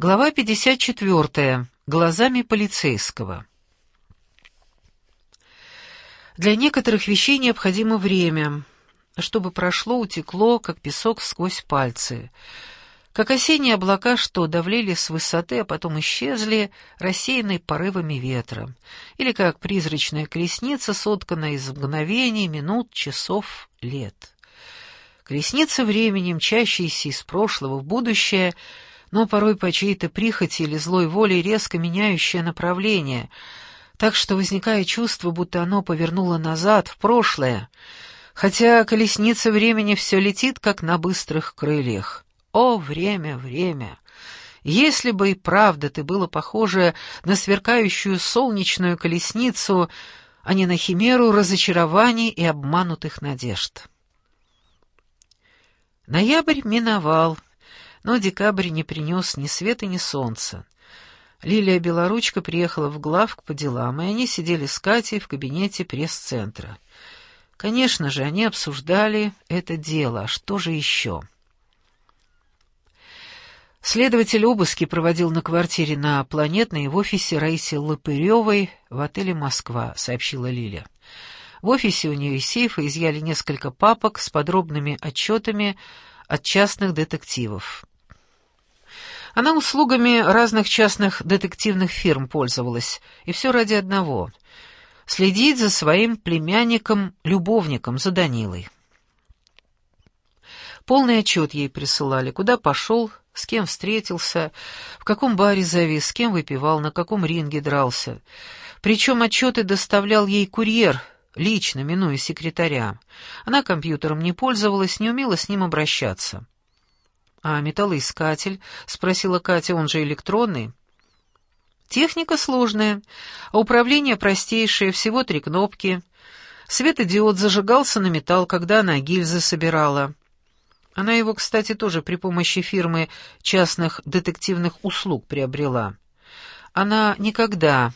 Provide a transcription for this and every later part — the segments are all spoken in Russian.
Глава 54. Глазами полицейского. Для некоторых вещей необходимо время, чтобы прошло, утекло, как песок сквозь пальцы. Как осенние облака, что давлели с высоты, а потом исчезли, рассеянные порывами ветра. Или как призрачная колесница, сотканная из мгновений, минут, часов, лет. Колесница времени, мчащаяся из прошлого в будущее — но порой по чьей-то прихоти или злой воле резко меняющее направление, так что возникает чувство, будто оно повернуло назад, в прошлое, хотя колесница времени все летит, как на быстрых крыльях. О, время, время! Если бы и правда ты было похоже на сверкающую солнечную колесницу, а не на химеру разочарований и обманутых надежд. Ноябрь миновал, но декабрь не принес ни света, ни солнца. Лилия Белоручка приехала в главк по делам, и они сидели с Катей в кабинете пресс-центра. Конечно же, они обсуждали это дело, а что же еще? Следователь обыски проводил на квартире на Планетной в офисе Раисы Лопыревой в отеле «Москва», — сообщила Лиля. В офисе у нее из сейфа изъяли несколько папок с подробными отчетами от частных детективов. Она услугами разных частных детективных фирм пользовалась, и все ради одного — следить за своим племянником-любовником, за Данилой. Полный отчет ей присылали, куда пошел, с кем встретился, в каком баре завис, с кем выпивал, на каком ринге дрался. Причем отчеты доставлял ей курьер, лично, минуя секретаря. Она компьютером не пользовалась, не умела с ним обращаться. «А металлоискатель?» — спросила Катя, он же электронный. «Техника сложная, а управление простейшее, всего три кнопки. Светодиод зажигался на металл, когда она гильзы собирала. Она его, кстати, тоже при помощи фирмы частных детективных услуг приобрела. Она никогда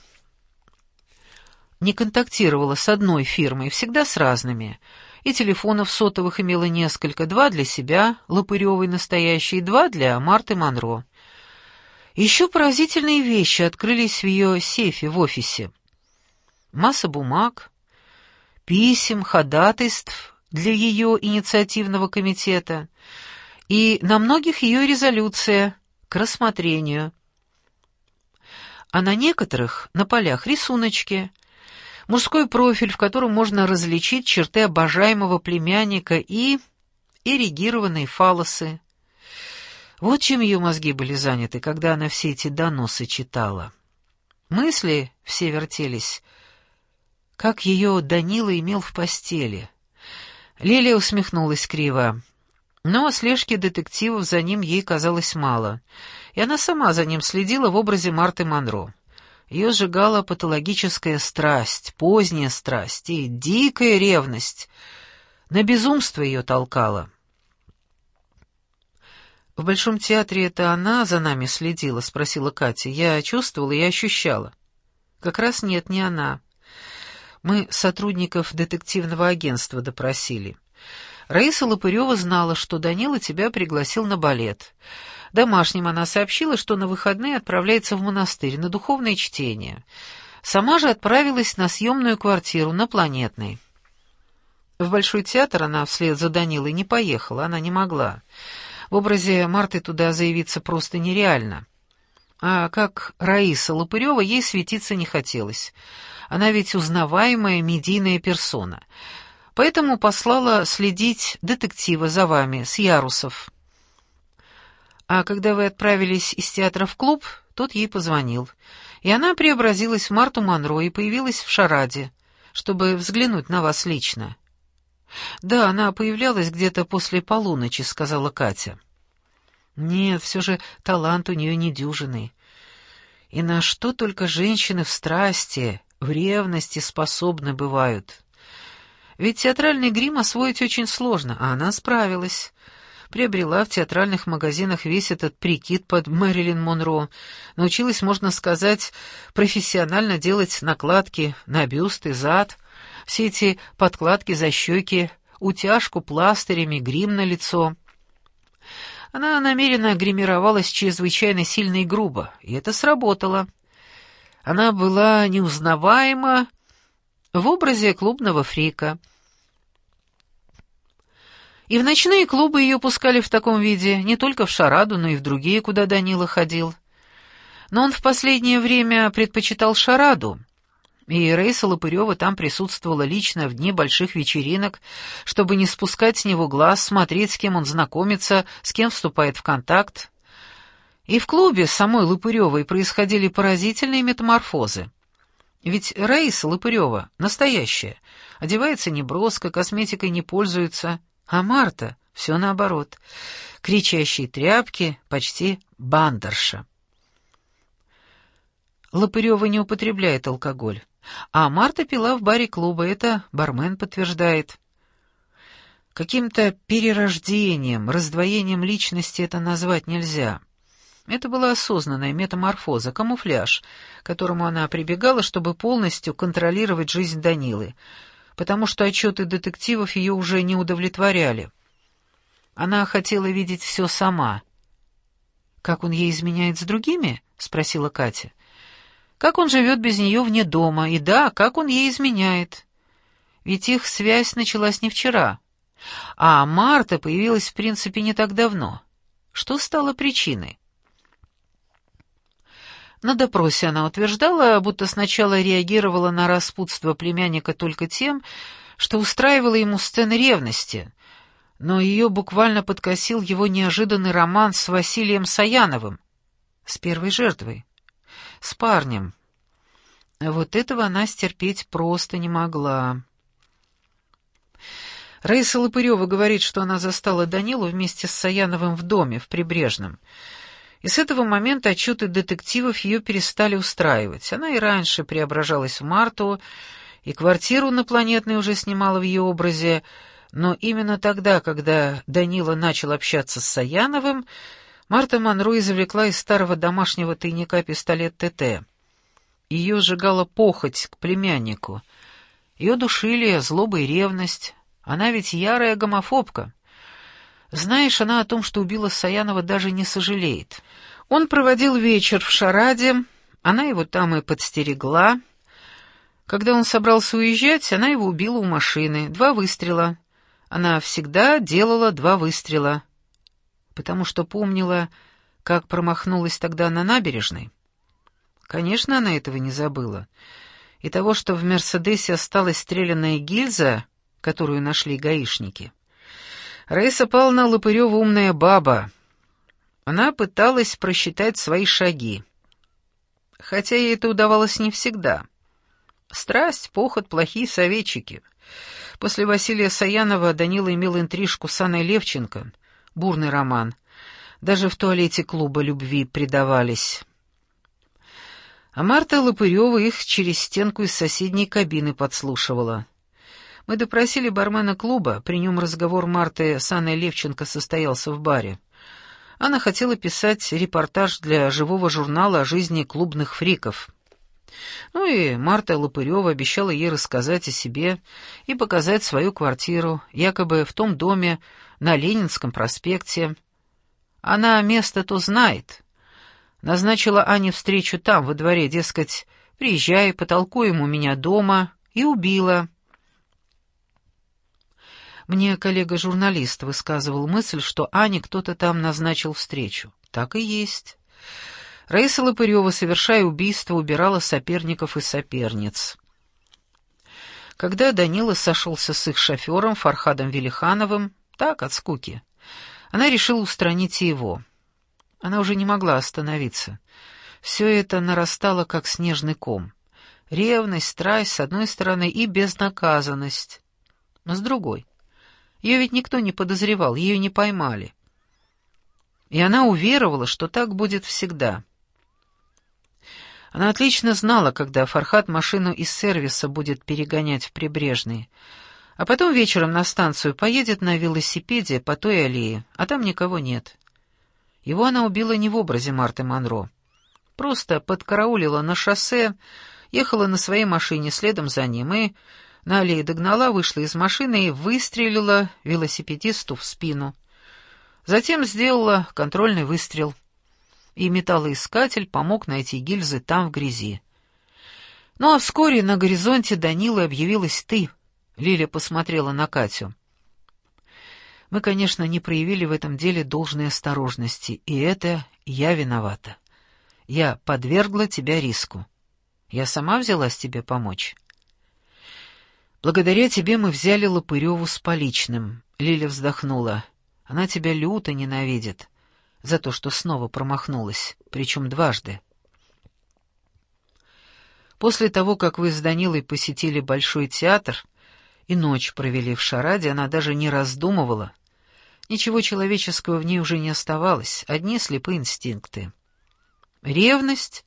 не контактировала с одной фирмой, всегда с разными» и телефонов сотовых имела несколько, два для себя, Лопыревой настоящий, два для Марты Монро. Еще поразительные вещи открылись в ее сейфе в офисе. Масса бумаг, писем, ходатайств для ее инициативного комитета и на многих ее резолюция к рассмотрению. А на некоторых на полях рисуночки — мужской профиль, в котором можно различить черты обожаемого племянника и эрегированные фалосы. Вот чем ее мозги были заняты, когда она все эти доносы читала. Мысли все вертелись, как ее Данила имел в постели. Лилия усмехнулась криво. Но слежки детективов за ним ей казалось мало, и она сама за ним следила в образе Марты Монро. Ее сжигала патологическая страсть, поздняя страсть и дикая ревность. На безумство ее толкала. «В Большом театре это она за нами следила?» — спросила Катя. «Я чувствовала и ощущала». «Как раз нет, не она. Мы сотрудников детективного агентства допросили. Раиса Лопырева знала, что Данила тебя пригласил на балет. Домашним она сообщила, что на выходные отправляется в монастырь на духовное чтение. Сама же отправилась на съемную квартиру на Планетной. В Большой театр она вслед за Данилой не поехала, она не могла. В образе Марты туда заявиться просто нереально. А как Раиса Лопырева ей светиться не хотелось. Она ведь узнаваемая медийная персона. Поэтому послала следить детектива за вами, с ярусов. А когда вы отправились из театра в клуб, тот ей позвонил. И она преобразилась в Марту Монро и появилась в Шараде, чтобы взглянуть на вас лично. «Да, она появлялась где-то после полуночи», — сказала Катя. «Нет, все же талант у нее недюжинный. И на что только женщины в страсти, в ревности способны бывают. Ведь театральный грим освоить очень сложно, а она справилась приобрела в театральных магазинах весь этот прикид под Мэрилин Монро, научилась, можно сказать, профессионально делать накладки на бюст и зад, все эти подкладки за щеки, утяжку пластырями, грим на лицо. Она намеренно гримировалась чрезвычайно сильно и грубо, и это сработало. Она была неузнаваема в образе клубного фрика. И в ночные клубы ее пускали в таком виде, не только в Шараду, но и в другие, куда Данила ходил. Но он в последнее время предпочитал Шараду — и Рейса Лопырева там присутствовала лично в дни больших вечеринок, чтобы не спускать с него глаз, смотреть, с кем он знакомится, с кем вступает в контакт. И в клубе с самой Лопыревой происходили поразительные метаморфозы. Ведь Раиса Лопырева настоящая, одевается неброско, косметикой не пользуется, а Марта — все наоборот. Кричащие тряпки, почти бандерша. Лопырева не употребляет алкоголь. А Марта пила в баре клуба, это бармен подтверждает. Каким-то перерождением, раздвоением личности это назвать нельзя. Это была осознанная метаморфоза, камуфляж, к которому она прибегала, чтобы полностью контролировать жизнь Данилы, потому что отчеты детективов ее уже не удовлетворяли. Она хотела видеть все сама. «Как он ей изменяет с другими?» — спросила Катя. Как он живет без нее вне дома, и да, как он ей изменяет. Ведь их связь началась не вчера. А Марта появилась, в принципе, не так давно. Что стало причиной? На допросе она утверждала, будто сначала реагировала на распутство племянника только тем, что устраивала ему сцены ревности, но ее буквально подкосил его неожиданный роман с Василием Саяновым, с первой жертвой с парнем. Вот этого она стерпеть просто не могла. Раиса Лопырева говорит, что она застала Данилу вместе с Саяновым в доме, в Прибрежном. И с этого момента отчеты детективов ее перестали устраивать. Она и раньше преображалась в Марту, и квартиру на Планетной уже снимала в ее образе, но именно тогда, когда Данила начал общаться с Саяновым, Марта Монро извлекла из старого домашнего тайника пистолет ТТ. Ее сжигала похоть к племяннику. Ее душили злоба и ревность. Она ведь ярая гомофобка. Знаешь, она о том, что убила Саянова, даже не сожалеет. Он проводил вечер в Шараде, она его там и подстерегла. Когда он собрался уезжать, она его убила у машины. Два выстрела. Она всегда делала два выстрела потому что помнила, как промахнулась тогда на набережной. Конечно, она этого не забыла. И того, что в «Мерседесе» осталась стрелянная гильза, которую нашли гаишники. Раиса Павловна Лопырева умная баба. Она пыталась просчитать свои шаги. Хотя ей это удавалось не всегда. Страсть, похоть, плохие советчики. После Василия Саянова Данила имел интрижку с Анной Левченко — бурный роман. Даже в туалете клуба любви предавались. А Марта Лопырева их через стенку из соседней кабины подслушивала. Мы допросили бармена клуба, при нем разговор Марты с Анной Левченко состоялся в баре. Она хотела писать репортаж для живого журнала о жизни клубных фриков. Ну и Марта Лопырева обещала ей рассказать о себе и показать свою квартиру, якобы в том доме на Ленинском проспекте. Она место-то знает. Назначила Ане встречу там, во дворе, дескать, приезжай, потолкуем у меня дома, и убила. Мне коллега-журналист высказывал мысль, что Ане кто-то там назначил встречу. Так и есть. Раиса Лопырева, совершая убийство, убирала соперников и соперниц. Когда Данила сошелся с их шофером Фархадом Велихановым, так, от скуки, она решила устранить его. Она уже не могла остановиться. Все это нарастало, как снежный ком. Ревность, страсть с одной стороны и безнаказанность, но с другой. Ее ведь никто не подозревал, ее не поймали. И она уверовала, что так будет всегда. Она отлично знала, когда Фархат машину из сервиса будет перегонять в Прибрежный, а потом вечером на станцию поедет на велосипеде по той аллее, а там никого нет. Его она убила не в образе Марты Монро. Просто подкараулила на шоссе, ехала на своей машине следом за ним и на аллее догнала, вышла из машины и выстрелила велосипедисту в спину. Затем сделала контрольный выстрел. И металлоискатель помог найти гильзы там, в грязи. Ну а вскоре на горизонте Данилы объявилась ты. Лиля посмотрела на Катю. Мы, конечно, не проявили в этом деле должной осторожности, и это я виновата. Я подвергла тебя риску. Я сама взялась тебе помочь. Благодаря тебе мы взяли Лопыреву с поличным. Лиля вздохнула. Она тебя люто ненавидит за то, что снова промахнулась, причем дважды. После того, как вы с Данилой посетили Большой театр и ночь провели в шараде, она даже не раздумывала. Ничего человеческого в ней уже не оставалось, одни слепые инстинкты. Ревность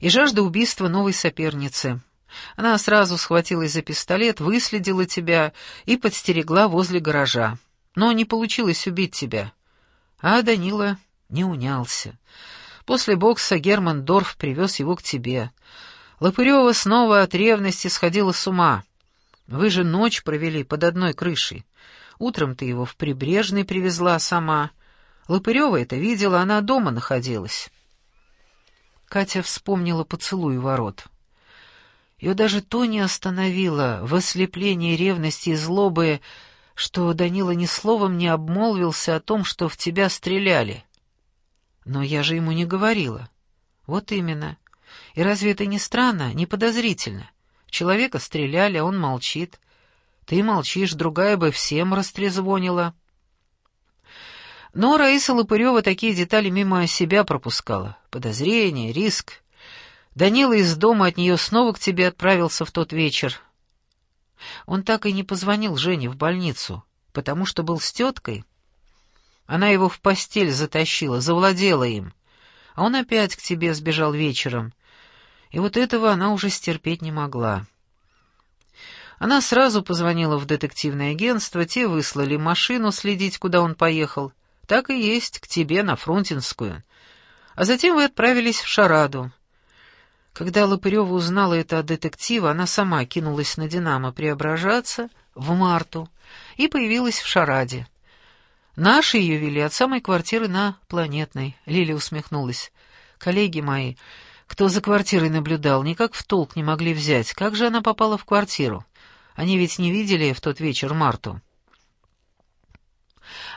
и жажда убийства новой соперницы. Она сразу схватилась за пистолет, выследила тебя и подстерегла возле гаража. Но не получилось убить тебя. А Данила не унялся. После бокса Герман Дорф привез его к тебе. Лопырева снова от ревности сходила с ума. Вы же ночь провели под одной крышей. Утром ты его в Прибрежный привезла сама. Лопырева это видела, она дома находилась. Катя вспомнила поцелуй ворот. Ее даже то не остановило, в ослеплении ревности и злобы, что Данила ни словом не обмолвился о том, что в тебя стреляли. Но я же ему не говорила. Вот именно. И разве это не странно, не подозрительно? Человека стреляли, а он молчит. Ты молчишь, другая бы всем растрезвонила. Но Раиса Лопырева такие детали мимо себя пропускала. Подозрение, риск. Данила из дома от нее снова к тебе отправился в тот вечер. Он так и не позвонил Жене в больницу, потому что был с теткой. Она его в постель затащила, завладела им. А он опять к тебе сбежал вечером. И вот этого она уже стерпеть не могла. Она сразу позвонила в детективное агентство, те выслали машину следить, куда он поехал. Так и есть, к тебе на Фрунтинскую. А затем вы отправились в Шараду. Когда Лопырева узнала это от детектива, она сама кинулась на «Динамо» преображаться в Марту и появилась в Шараде. Наши ее вели от самой квартиры на Планетной. Лиля усмехнулась. Коллеги мои, кто за квартирой наблюдал, никак в толк не могли взять. Как же она попала в квартиру? Они ведь не видели в тот вечер Марту.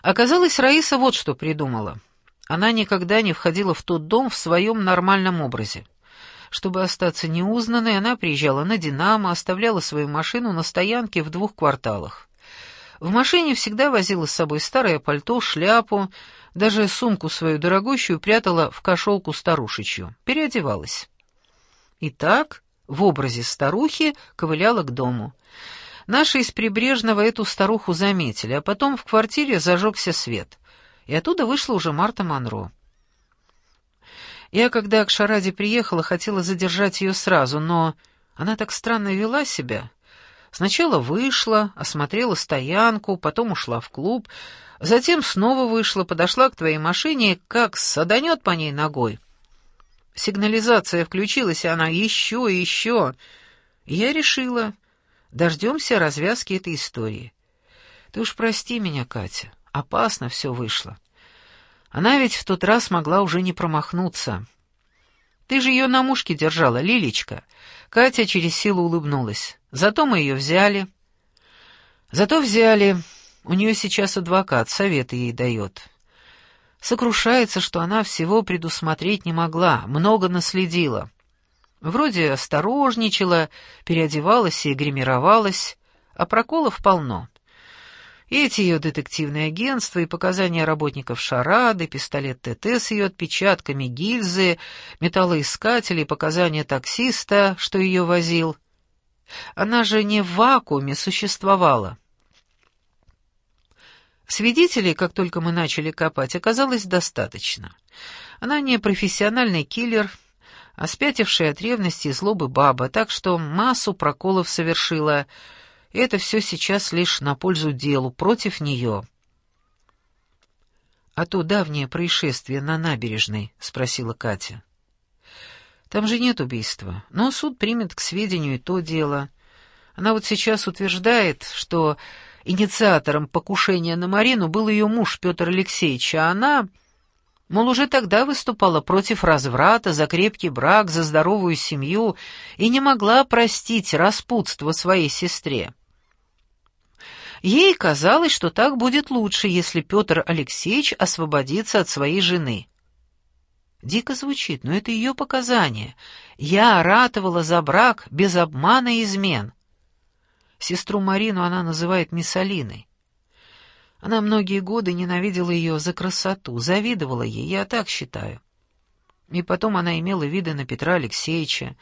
Оказалось, Раиса вот что придумала. Она никогда не входила в тот дом в своем нормальном образе. Чтобы остаться неузнанной, она приезжала на «Динамо», оставляла свою машину на стоянке в двух кварталах. В машине всегда возила с собой старое пальто, шляпу, даже сумку свою дорогущую прятала в кошелку старушечью, переодевалась. И так, в образе старухи, ковыляла к дому. Наши из Прибрежного эту старуху заметили, а потом в квартире зажегся свет, и оттуда вышла уже Марта Монро. Я, когда к Шараде приехала, хотела задержать ее сразу, но она так странно вела себя. Сначала вышла, осмотрела стоянку, потом ушла в клуб, затем снова вышла, подошла к твоей машине, как саданет по ней ногой. Сигнализация включилась, и она еще и еще. Я решила, дождемся развязки этой истории. Ты уж прости меня, Катя, опасно все вышло. Она ведь в тот раз могла уже не промахнуться. Ты же ее на мушке держала, Лилечка. Катя через силу улыбнулась. Зато мы ее взяли. Зато взяли. У нее сейчас адвокат, советы ей дает. Сокрушается, что она всего предусмотреть не могла, много наследила. Вроде осторожничала, переодевалась и гримировалась, а проколов полно. Эти ее детективные агентства, и показания работников Шарады, пистолет ТТ с ее отпечатками, гильзы, металлоискатели, показания таксиста, что ее возил. Она же не в вакууме существовала. Свидетелей, как только мы начали копать, оказалось достаточно. Она не профессиональный киллер, а спятившая от ревности и злобы баба, так что массу проколов совершила — и это все сейчас лишь на пользу делу, против нее. «А то давнее происшествие на набережной?» — спросила Катя. «Там же нет убийства, но суд примет к сведению и то дело. Она вот сейчас утверждает, что инициатором покушения на Марину был ее муж Петр Алексеевич, а она, мол, уже тогда выступала против разврата, за крепкий брак, за здоровую семью и не могла простить распутство своей сестре. Ей казалось, что так будет лучше, если Петр Алексеевич освободится от своей жены. Дико звучит, но это ее показания. Я ратовала за брак без обмана и измен. Сестру Марину она называет Миссалиной. Она многие годы ненавидела ее за красоту, завидовала ей, я так считаю. И потом она имела виды на Петра Алексеевича.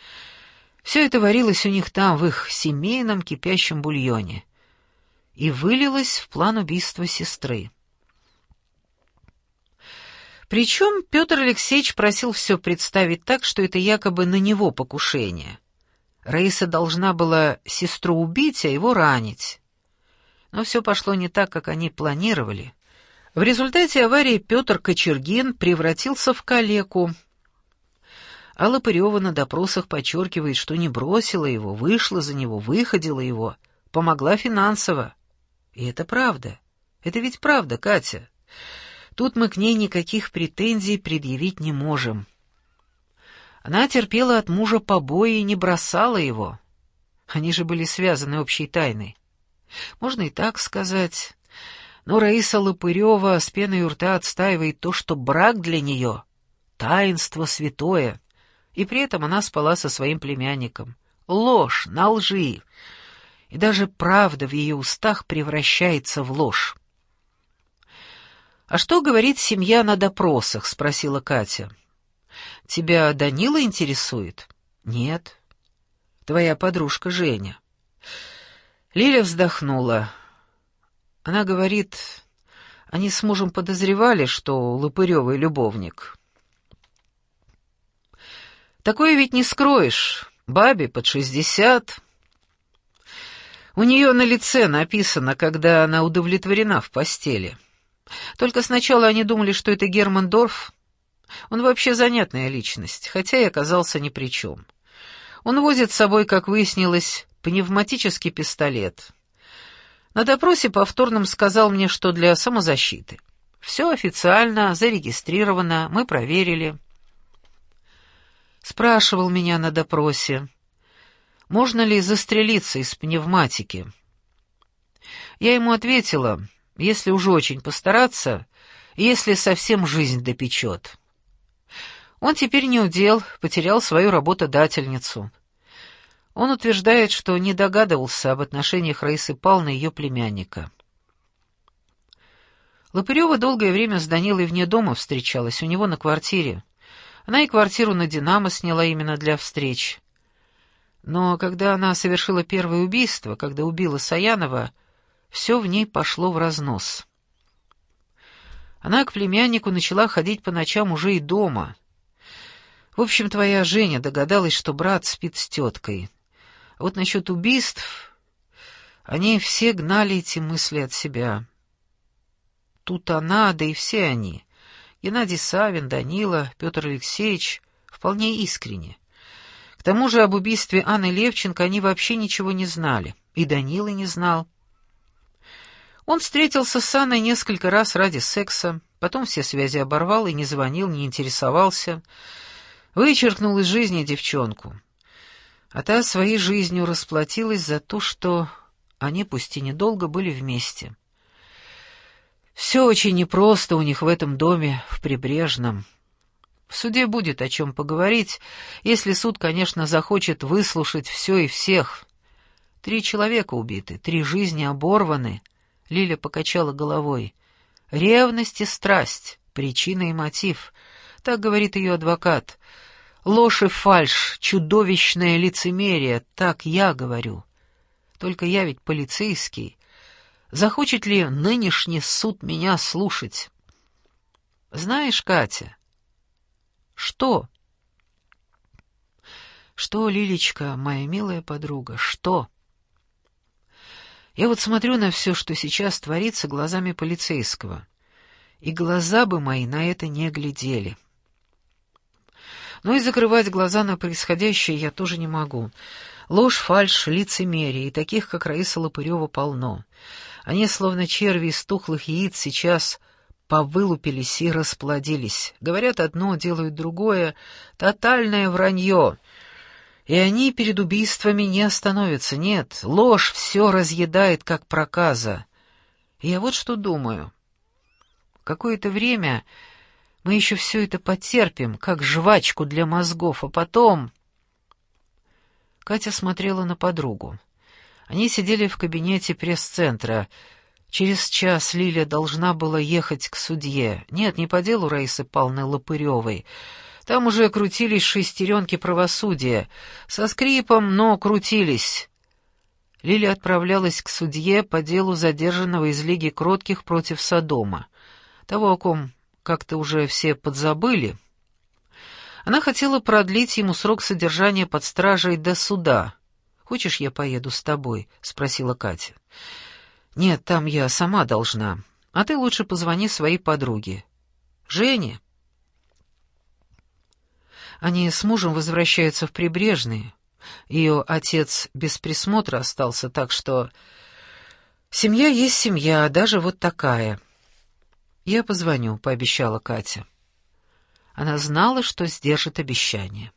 Все это варилось у них там, в их семейном кипящем бульоне. И вылилось в план убийства сестры. Причем Петр Алексеевич просил все представить так, что это якобы на него покушение. Раиса должна была сестру убить, а его ранить. Но все пошло не так, как они планировали. В результате аварии Петр Кочергин превратился в калеку. Алла Пырева на допросах подчеркивает, что не бросила его, вышла за него, выходила его, помогла финансово. И это правда. Это ведь правда, Катя. Тут мы к ней никаких претензий предъявить не можем. Она терпела от мужа побои и не бросала его. Они же были связаны общей тайной. Можно и так сказать. Но Раиса Лопырева с пеной у рта отстаивает то, что брак для нее — таинство святое, и при этом она спала со своим племянником. Ложь на лжи. И даже правда в ее устах превращается в ложь. «А что говорит семья на допросах?» — спросила Катя. «Тебя Данила интересует?» «Нет». «Твоя подружка Женя». Лиля вздохнула. Она говорит, они с мужем подозревали, что Лопырёвый любовник. Такое ведь не скроешь. Бабе под шестьдесят. У нее на лице написано, когда она удовлетворена в постели. Только сначала они думали, что это Герман Дорф. Он вообще занятная личность, хотя и оказался ни при чем. Он возит с собой, как выяснилось, пневматический пистолет. На допросе повторном сказал мне, что для самозащиты. Все официально, зарегистрировано, мы проверили. Спрашивал меня на допросе, можно ли застрелиться из пневматики. Я ему ответила, если уж очень постараться, если совсем жизнь допечет. Он теперь не удел, потерял свою работодательницу. Он утверждает, что не догадывался об отношениях Раисы Павловны и ее племянника. Лопырева долгое время с Данилой вне дома встречалась, у него на квартире. Она и квартиру на «Динамо» сняла именно для встреч. Но когда она совершила первое убийство, когда убила Саянова, все в ней пошло в разнос. Она к племяннику начала ходить по ночам уже и дома. В общем, твоя Женя догадалась, что брат спит с теткой. А вот насчет убийств... Они все гнали эти мысли от себя. Тут она, да и все они. Геннадий Савин, Данила, Петр Алексеевич вполне искренне. К тому же об убийстве Анны Левченко они вообще ничего не знали. И Данила не знал. Он встретился с Анной несколько раз ради секса, потом все связи оборвал и не звонил, не интересовался, вычеркнул из жизни девчонку. А та своей жизнью расплатилась за то, что они, пусть и недолго, были вместе. Все очень непросто у них в этом доме, в Прибрежном. В суде будет о чем поговорить, если суд, конечно, захочет выслушать все и всех. Три человека убиты, три жизни оборваны — Лиля покачала головой. «Ревность и страсть, причина и мотив», — так говорит ее адвокат. «Ложь и фальшь, чудовищное лицемерие, так я говорю. Только я ведь полицейский. Захочет ли нынешний суд меня слушать?» «Знаешь, Катя...» «Что?» «Что, Лилечка, моя милая подруга, что?» Я вот смотрю на все, что сейчас творится глазами полицейского, и глаза бы мои на это не глядели. Но и закрывать глаза на происходящее я тоже не могу. Ложь, фальшь, лицемерие, и таких, как Раиса Лопырева, полно. Они, словно черви из тухлых яиц, сейчас повылупились и расплодились. Говорят одно, делают другое. Тотальное вранье. И они перед убийствами не остановятся. Нет, ложь все разъедает, как проказа. И я вот что думаю. Какое-то время мы еще все это потерпим, как жвачку для мозгов, а потом... Катя смотрела на подругу. Они сидели в кабинете пресс-центра. Через час Лилия должна была ехать к судье. Нет, не по делу Раисы Павловны Лопыревой. Там уже крутились шестеренки правосудия. Со скрипом, но крутились. Лилия отправлялась к судье по делу задержанного из Лиги Кротких против Содома. Того, о ком как-то уже все подзабыли. Она хотела продлить ему срок содержания под стражей до суда. «Хочешь, я поеду с тобой?» — спросила Катя. «Нет, там я сама должна. А ты лучше позвони своей подруге. Жене». Они с мужем возвращаются в Прибрежные. Ее отец без присмотра остался, так что... Семья есть семья, даже вот такая. «Я позвоню», — пообещала Катя. Она знала, что сдержит обещание.